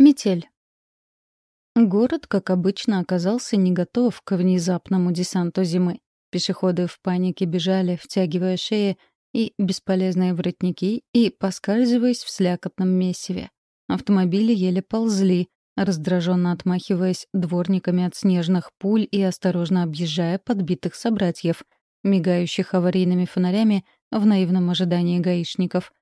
Метель. Город, как обычно, оказался не готов к внезапному десанту зимы. Пешеходы в панике бежали, втягивая шеи и бесполезные воротники и поскальзываясь в слякотном месиве. Автомобили еле ползли, раздраженно отмахиваясь дворниками от снежных пуль и осторожно объезжая подбитых собратьев, мигающих аварийными фонарями в наивном ожидании гаишников.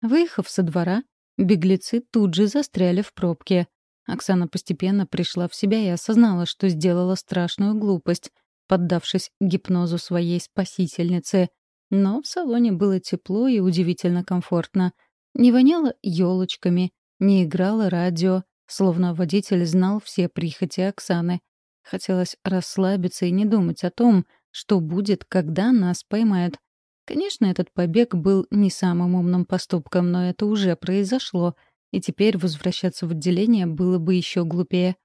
Выехав со двора, Беглецы тут же застряли в пробке. Оксана постепенно пришла в себя и осознала, что сделала страшную глупость, поддавшись гипнозу своей спасительницы. Но в салоне было тепло и удивительно комфортно. Не воняло елочками, не играло радио, словно водитель знал все прихоти Оксаны. Хотелось расслабиться и не думать о том, что будет, когда нас поймают. Конечно, этот побег был не самым умным поступком, но это уже произошло, и теперь возвращаться в отделение было бы еще глупее.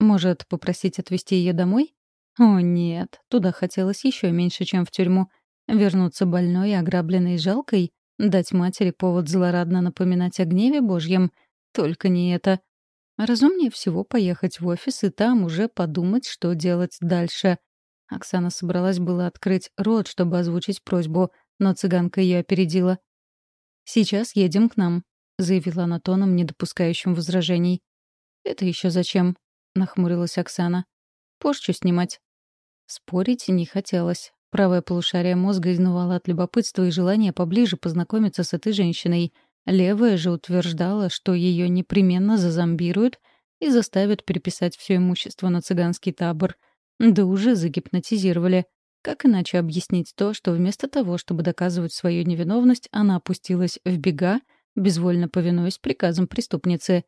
Может, попросить отвезти ее домой? О, нет, туда хотелось еще меньше, чем в тюрьму. Вернуться больной и ограбленной жалкой? Дать матери повод злорадно напоминать о гневе Божьем? Только не это. Разумнее всего поехать в офис и там уже подумать, что делать дальше. Оксана собралась было открыть рот, чтобы озвучить просьбу, но цыганка ее опередила. «Сейчас едем к нам», — заявила она тоном, не допускающим возражений. «Это еще зачем?» — нахмурилась Оксана. «Порчу снимать». Спорить не хотелось. Правое полушарие мозга изнывало от любопытства и желания поближе познакомиться с этой женщиной. Левое же утверждало, что ее непременно зазомбируют и заставят переписать все имущество на цыганский табор — да уже загипнотизировали. Как иначе объяснить то, что вместо того, чтобы доказывать свою невиновность, она опустилась в бега, безвольно повинуясь приказам преступницы?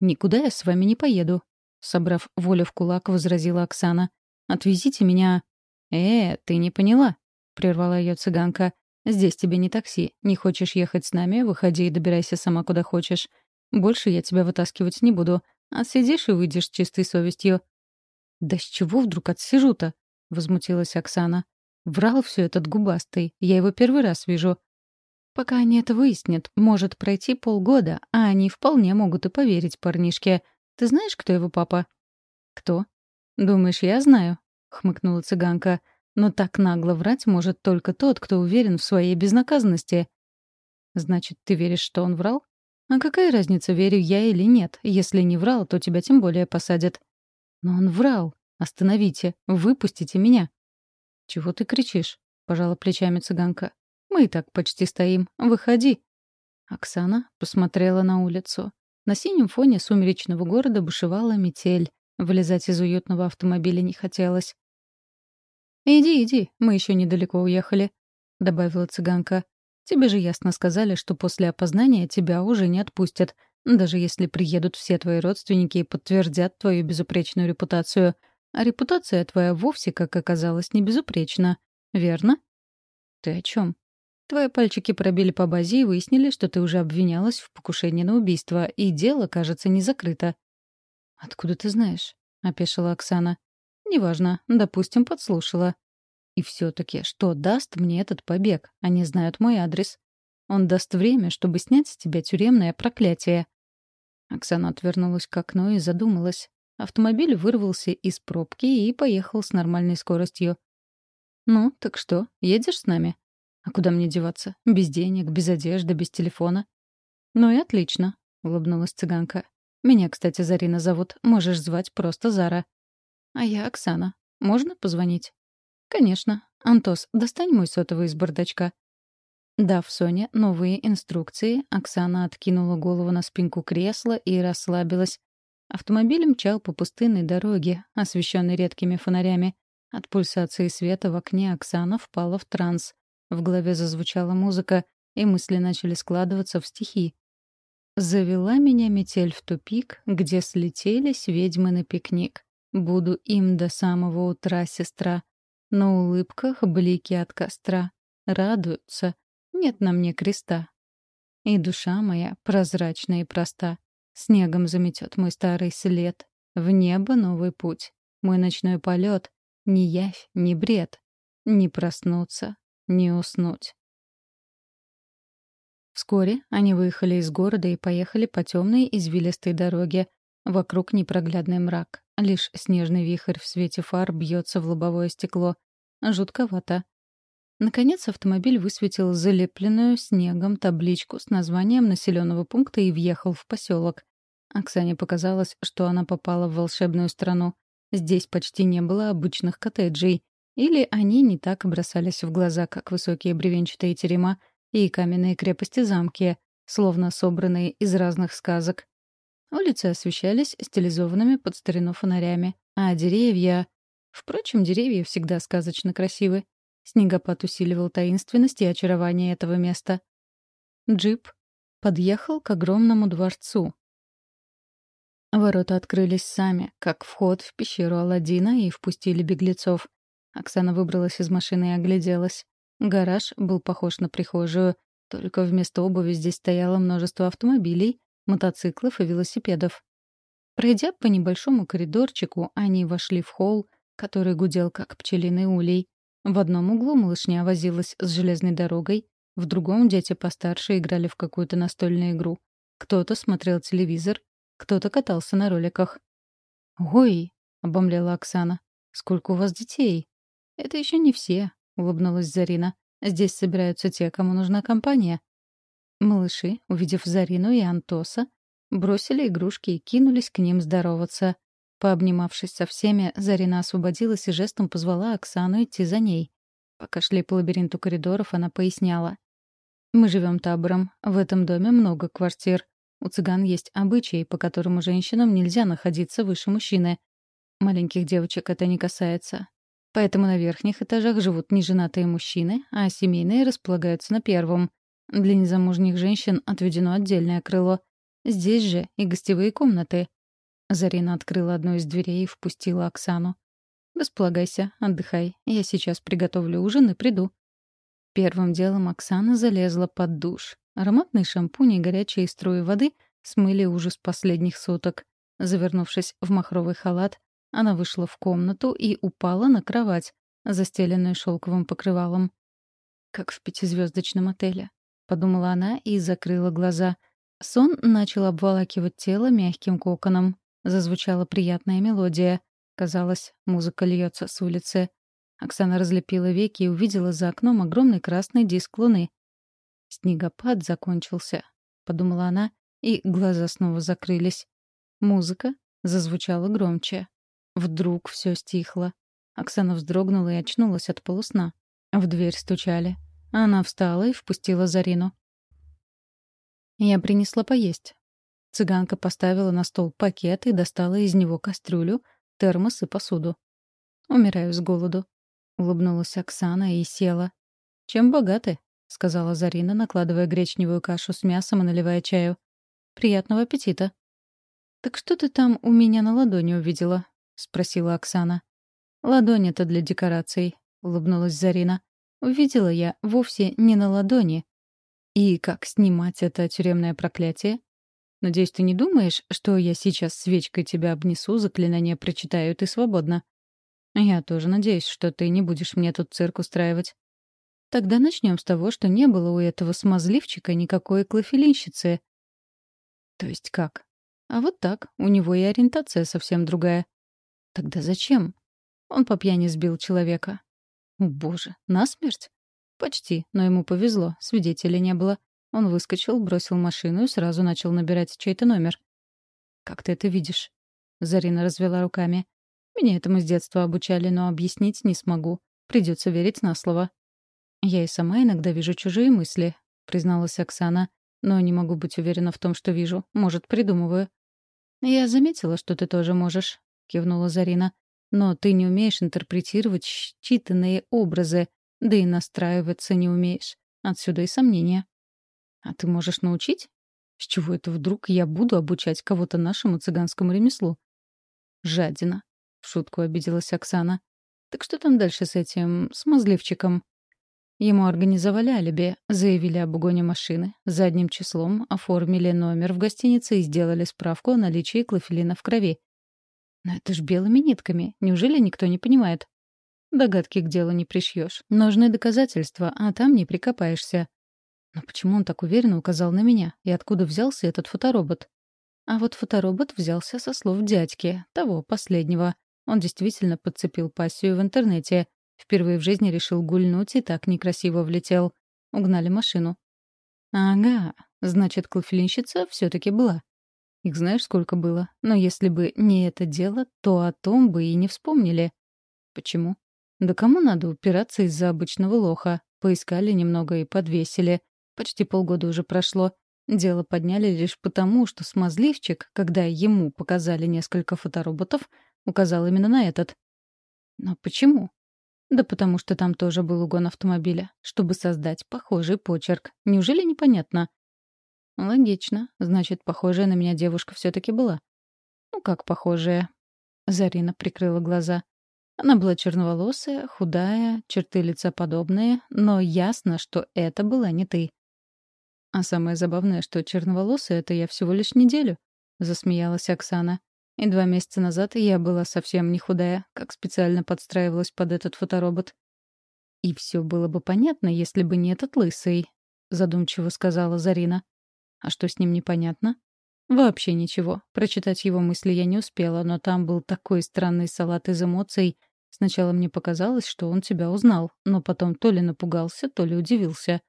«Никуда я с вами не поеду», — собрав волю в кулак, возразила Оксана. «Отвезите меня...» «Э, ты не поняла», — прервала ее цыганка. «Здесь тебе не такси. Не хочешь ехать с нами? Выходи и добирайся сама куда хочешь. Больше я тебя вытаскивать не буду. Отсидишь и выйдешь чистой совестью. «Да с чего вдруг отсижу-то?» — возмутилась Оксана. «Врал все этот губастый. Я его первый раз вижу». «Пока они это выяснят, может пройти полгода, а они вполне могут и поверить парнишке. Ты знаешь, кто его папа?» «Кто?» «Думаешь, я знаю?» — хмыкнула цыганка. «Но так нагло врать может только тот, кто уверен в своей безнаказанности». «Значит, ты веришь, что он врал?» «А какая разница, верю я или нет? Если не врал, то тебя тем более посадят». Но он врал. Остановите, выпустите меня. Чего ты кричишь? Пожала плечами цыганка. Мы и так почти стоим. Выходи. Оксана посмотрела на улицу. На синем фоне сумеречного города бушевала метель. Вылезать из уютного автомобиля не хотелось. «Иди, иди, мы еще недалеко уехали», — добавила цыганка. «Тебе же ясно сказали, что после опознания тебя уже не отпустят. Даже если приедут все твои родственники и подтвердят твою безупречную репутацию. А репутация твоя вовсе, как оказалось, не безупречна. Верно? Ты о чем? Твои пальчики пробили по базе и выяснили, что ты уже обвинялась в покушении на убийство, и дело, кажется, не закрыто. «Откуда ты знаешь?» — опешила Оксана. «Неважно. Допустим, подслушала. И все-таки, что даст мне этот побег? Они знают мой адрес. Он даст время, чтобы снять с тебя тюремное проклятие. Оксана отвернулась к окну и задумалась. Автомобиль вырвался из пробки и поехал с нормальной скоростью. «Ну, так что, едешь с нами?» «А куда мне деваться? Без денег, без одежды, без телефона?» «Ну и отлично», — улыбнулась цыганка. «Меня, кстати, Зарина зовут. Можешь звать просто Зара». «А я Оксана. Можно позвонить?» «Конечно. Антос, достань мой сотовый из бардачка». Дав Соне новые инструкции, Оксана откинула голову на спинку кресла и расслабилась. Автомобиль мчал по пустынной дороге, освещенной редкими фонарями. От пульсации света в окне Оксана впала в транс. В голове зазвучала музыка, и мысли начали складываться в стихи. «Завела меня метель в тупик, где слетелись ведьмы на пикник. Буду им до самого утра, сестра. На улыбках блики от костра. Радуются, нет на мне креста. И душа моя прозрачна и проста. Снегом заметет мой старый след. В небо новый путь. Мой ночной полет. Ни явь, ни бред. Не проснуться, не уснуть. Вскоре они выехали из города и поехали по темной извилистой дороге. Вокруг непроглядный мрак. Лишь снежный вихрь в свете фар бьется в лобовое стекло. Жутковато. Наконец автомобиль высветил залепленную снегом табличку с названием населенного пункта и въехал в поселок. Оксане показалось, что она попала в волшебную страну. Здесь почти не было обычных коттеджей. Или они не так бросались в глаза, как высокие бревенчатые терема и каменные крепости-замки, словно собранные из разных сказок. Улицы освещались стилизованными под старину фонарями, а деревья... Впрочем, деревья всегда сказочно красивы. Снегопад усиливал таинственность и очарование этого места. Джип подъехал к огромному дворцу, Ворота открылись сами, как вход в пещеру Аладдина, и впустили беглецов. Оксана выбралась из машины и огляделась. Гараж был похож на прихожую, только вместо обуви здесь стояло множество автомобилей, мотоциклов и велосипедов. Пройдя по небольшому коридорчику, они вошли в холл, который гудел как пчелиный улей. В одном углу малышня возилась с железной дорогой, в другом дети постарше играли в какую-то настольную игру. Кто-то смотрел телевизор, кто-то катался на роликах. «Ой!» — обомлела Оксана. «Сколько у вас детей?» «Это еще не все», — улыбнулась Зарина. «Здесь собираются те, кому нужна компания». Малыши, увидев Зарину и Антоса, бросили игрушки и кинулись к ним здороваться. Пообнимавшись со всеми, Зарина освободилась и жестом позвала Оксану идти за ней. Пока шли по лабиринту коридоров, она поясняла. «Мы живем табором. В этом доме много квартир. У цыган есть обычаи, по которым женщинам нельзя находиться выше мужчины. Маленьких девочек это не касается. Поэтому на верхних этажах живут неженатые мужчины, а семейные располагаются на первом. Для незамужних женщин отведено отдельное крыло. Здесь же и гостевые комнаты. Зарина открыла одну из дверей и впустила Оксану. «Располагайся, отдыхай. Я сейчас приготовлю ужин и приду». Первым делом Оксана залезла под душ. Ароматный шампунь и горячие струи воды смыли ужас последних суток. Завернувшись в махровый халат, она вышла в комнату и упала на кровать, застеленную шелковым покрывалом. «Как в пятизвездочном отеле», — подумала она и закрыла глаза. Сон начал обволакивать тело мягким коконом. Зазвучала приятная мелодия. Казалось, музыка льется с улицы. Оксана разлепила веки и увидела за окном огромный красный диск луны. Снегопад закончился, подумала она, и глаза снова закрылись. Музыка зазвучала громче. Вдруг все стихло. Оксана вздрогнула и очнулась от полусна. В дверь стучали. Она встала и впустила Зарину. «Я принесла поесть». Цыганка поставила на стол пакет и достала из него кастрюлю, термос и посуду. «Умираю с голоду», — улыбнулась Оксана и села. «Чем богаты?» — сказала Зарина, накладывая гречневую кашу с мясом и наливая чаю. «Приятного аппетита». «Так что ты там у меня на ладони увидела?» — спросила Оксана. «Ладонь — это для декораций», — улыбнулась Зарина. «Увидела я вовсе не на ладони». «И как снимать это тюремное проклятие?» «Надеюсь, ты не думаешь, что я сейчас свечкой тебя обнесу, заклинание прочитаю, и ты свободна?» «Я тоже надеюсь, что ты не будешь мне тут цирк устраивать». Тогда начнем с того, что не было у этого смазливчика никакой клофелинщицы. То есть как? А вот так, у него и ориентация совсем другая. Тогда зачем? Он по пьяни сбил человека. О, боже, насмерть? Почти, но ему повезло, свидетелей не было. Он выскочил, бросил машину и сразу начал набирать чей-то номер. «Как ты это видишь?» Зарина развела руками. «Меня этому с детства обучали, но объяснить не смогу. Придется верить на слово». «Я и сама иногда вижу чужие мысли», — призналась Оксана. «Но не могу быть уверена в том, что вижу. Может, придумываю». «Я заметила, что ты тоже можешь», — кивнула Зарина. «Но ты не умеешь интерпретировать считанные образы, да и настраиваться не умеешь. Отсюда и сомнения». «А ты можешь научить? С чего это вдруг я буду обучать кого-то нашему цыганскому ремеслу?» «Жадина», — в шутку обиделась Оксана. «Так что там дальше с этим смазливчиком?» Ему организовали алиби, заявили об угоне машины, задним числом оформили номер в гостинице и сделали справку о наличии клофелина в крови. Но это ж белыми нитками. Неужели никто не понимает? Догадки к делу не пришьешь. Нужны доказательства, а там не прикопаешься. Но почему он так уверенно указал на меня? И откуда взялся этот фоторобот? А вот фоторобот взялся со слов дядьки, того последнего. Он действительно подцепил пассию в интернете. Впервые в жизни решил гульнуть и так некрасиво влетел. Угнали машину. Ага, значит, клофелинщица все таки была. Их знаешь, сколько было? Но если бы не это дело, то о том бы и не вспомнили. Почему? Да кому надо упираться из-за обычного лоха? Поискали немного и подвесили. Почти полгода уже прошло. Дело подняли лишь потому, что смазливчик, когда ему показали несколько фотороботов, указал именно на этот. Но почему? Да потому что там тоже был угон автомобиля, чтобы создать похожий почерк. Неужели непонятно? Логично. Значит, похожая на меня девушка все таки была. Ну как похожая? Зарина прикрыла глаза. Она была черноволосая, худая, черты лица подобные, но ясно, что это была не ты. А самое забавное, что черноволосая — это я всего лишь неделю, — засмеялась Оксана. И два месяца назад я была совсем не худая, как специально подстраивалась под этот фоторобот. И все было бы понятно, если бы не этот лысый, — задумчиво сказала Зарина. А что с ним непонятно? Вообще ничего. Прочитать его мысли я не успела, но там был такой странный салат из эмоций. Сначала мне показалось, что он тебя узнал, но потом то ли напугался, то ли удивился.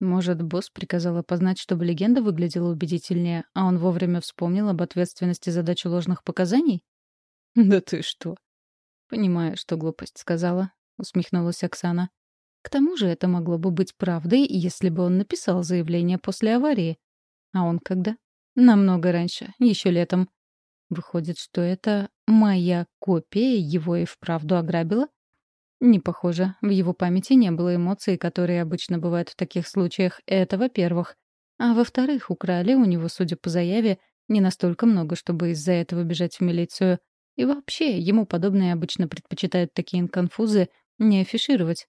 Может, босс приказал опознать, чтобы легенда выглядела убедительнее, а он вовремя вспомнил об ответственности за дачу ложных показаний? Да ты что? Понимаю, что глупость сказала, усмехнулась Оксана. К тому же это могло бы быть правдой, если бы он написал заявление после аварии. А он когда? Намного раньше, еще летом. Выходит, что это моя копия его и вправду ограбила? Не похоже. В его памяти не было эмоций, которые обычно бывают в таких случаях. Это во-первых. А во-вторых, украли у него, судя по заяве, не настолько много, чтобы из-за этого бежать в милицию. И вообще, ему подобные обычно предпочитают такие конфузы не афишировать.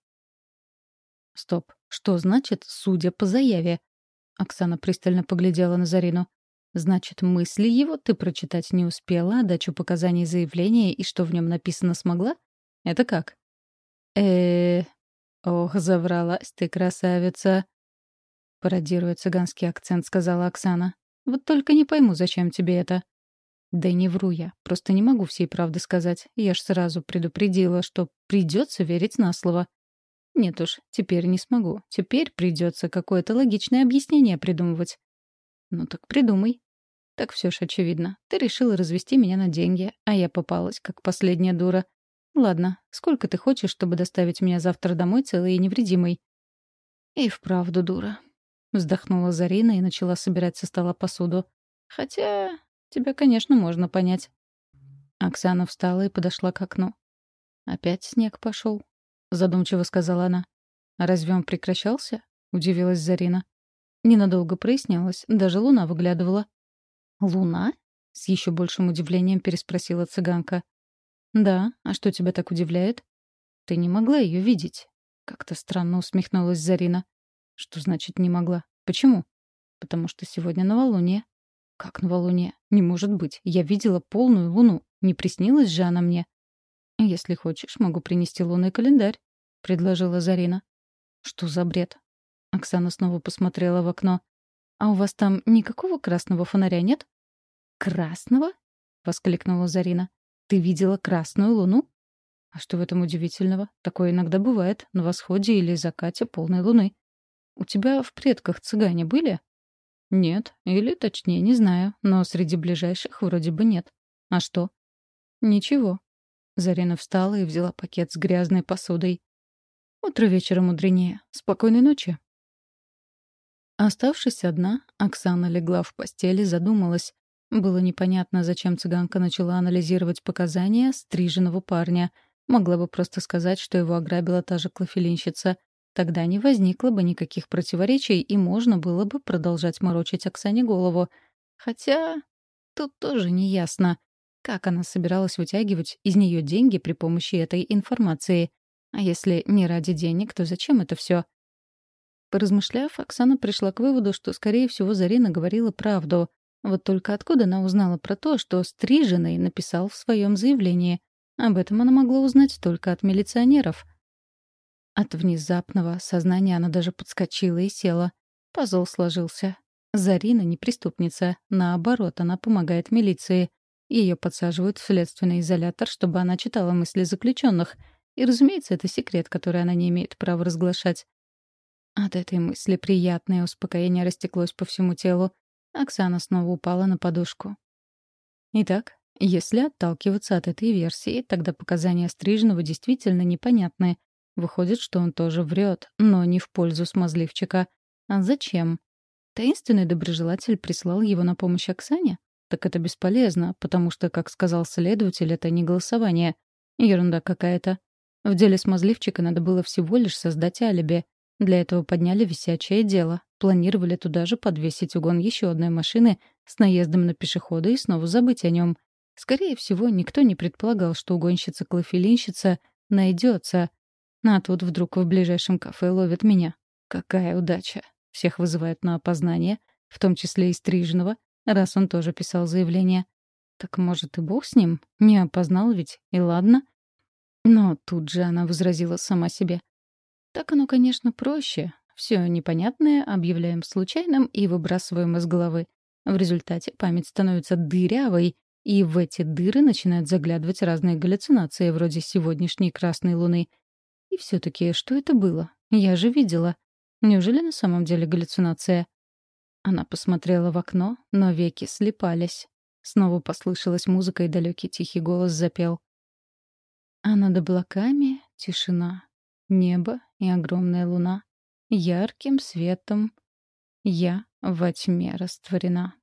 Стоп. Что значит «судя по заяве»? Оксана пристально поглядела на Зарину. Значит, мысли его ты прочитать не успела, а дачу показаний заявления и что в нем написано смогла? Это как? Э Ох, завралась ты, красавица!» Пародируя цыганский акцент, сказала Оксана. «Вот только не пойму, зачем тебе это?» «Да не вру я. Просто не могу всей правды сказать. Я ж сразу предупредила, что придется верить на слово. Нет уж, теперь не смогу. Теперь придется какое-то логичное объяснение придумывать». «Ну так придумай». «Так все ж очевидно. Ты решила развести меня на деньги, а я попалась, как последняя дура. «Ладно, сколько ты хочешь, чтобы доставить меня завтра домой целой и невредимой?» «И вправду дура», — вздохнула Зарина и начала собирать со стола посуду. «Хотя тебя, конечно, можно понять». Оксана встала и подошла к окну. «Опять снег пошел», — задумчиво сказала она. «А разве он прекращался?» — удивилась Зарина. Ненадолго прояснялось, даже луна выглядывала. «Луна?» — с еще большим удивлением переспросила цыганка. «Да, а что тебя так удивляет?» «Ты не могла ее видеть». Как-то странно усмехнулась Зарина. «Что значит «не могла»? Почему?» «Потому что сегодня новолуние». «Как новолуние? Не может быть. Я видела полную луну. Не приснилась же она мне». «Если хочешь, могу принести лунный календарь», — предложила Зарина. «Что за бред?» Оксана снова посмотрела в окно. «А у вас там никакого красного фонаря нет?» «Красного?» — воскликнула Зарина. Ты видела красную луну? А что в этом удивительного? Такое иногда бывает на восходе или закате полной луны. У тебя в предках цыгане были? Нет, или точнее, не знаю, но среди ближайших вроде бы нет. А что? Ничего. Зарина встала и взяла пакет с грязной посудой. Утро вечера мудренее. Спокойной ночи. Оставшись одна, Оксана легла в постели, задумалась, было непонятно, зачем цыганка начала анализировать показания стриженного парня. Могла бы просто сказать, что его ограбила та же клофелинщица. Тогда не возникло бы никаких противоречий, и можно было бы продолжать морочить Оксане голову. Хотя тут тоже не ясно, как она собиралась вытягивать из нее деньги при помощи этой информации. А если не ради денег, то зачем это все? Поразмышляв, Оксана пришла к выводу, что, скорее всего, Зарина говорила правду. Вот только откуда она узнала про то, что Стриженный написал в своем заявлении? Об этом она могла узнать только от милиционеров. От внезапного сознания она даже подскочила и села. Пазл сложился. Зарина не преступница. Наоборот, она помогает милиции. Ее подсаживают в следственный изолятор, чтобы она читала мысли заключенных. И, разумеется, это секрет, который она не имеет права разглашать. От этой мысли приятное успокоение растеклось по всему телу. Оксана снова упала на подушку. Итак, если отталкиваться от этой версии, тогда показания Стрижного действительно непонятны. Выходит, что он тоже врет, но не в пользу смазливчика. А зачем? Таинственный доброжелатель прислал его на помощь Оксане? Так это бесполезно, потому что, как сказал следователь, это не голосование. Ерунда какая-то. В деле смазливчика надо было всего лишь создать алиби. Для этого подняли висячее дело. Планировали туда же подвесить угон еще одной машины с наездом на пешехода и снова забыть о нем. Скорее всего, никто не предполагал, что угонщица-клофелинщица найдется. А тут вдруг в ближайшем кафе ловят меня. Какая удача. Всех вызывают на опознание, в том числе и Стрижного, раз он тоже писал заявление. Так может и бог с ним? Не опознал ведь, и ладно. Но тут же она возразила сама себе. Так оно, конечно, проще. Все непонятное объявляем случайным и выбрасываем из головы. В результате память становится дырявой, и в эти дыры начинают заглядывать разные галлюцинации, вроде сегодняшней красной луны. И все-таки, что это было? Я же видела. Неужели на самом деле галлюцинация? Она посмотрела в окно, но веки слепались. Снова послышалась музыка, и далекий тихий голос запел. А над облаками тишина, небо и огромная луна. Ярким светом я во тьме растворена.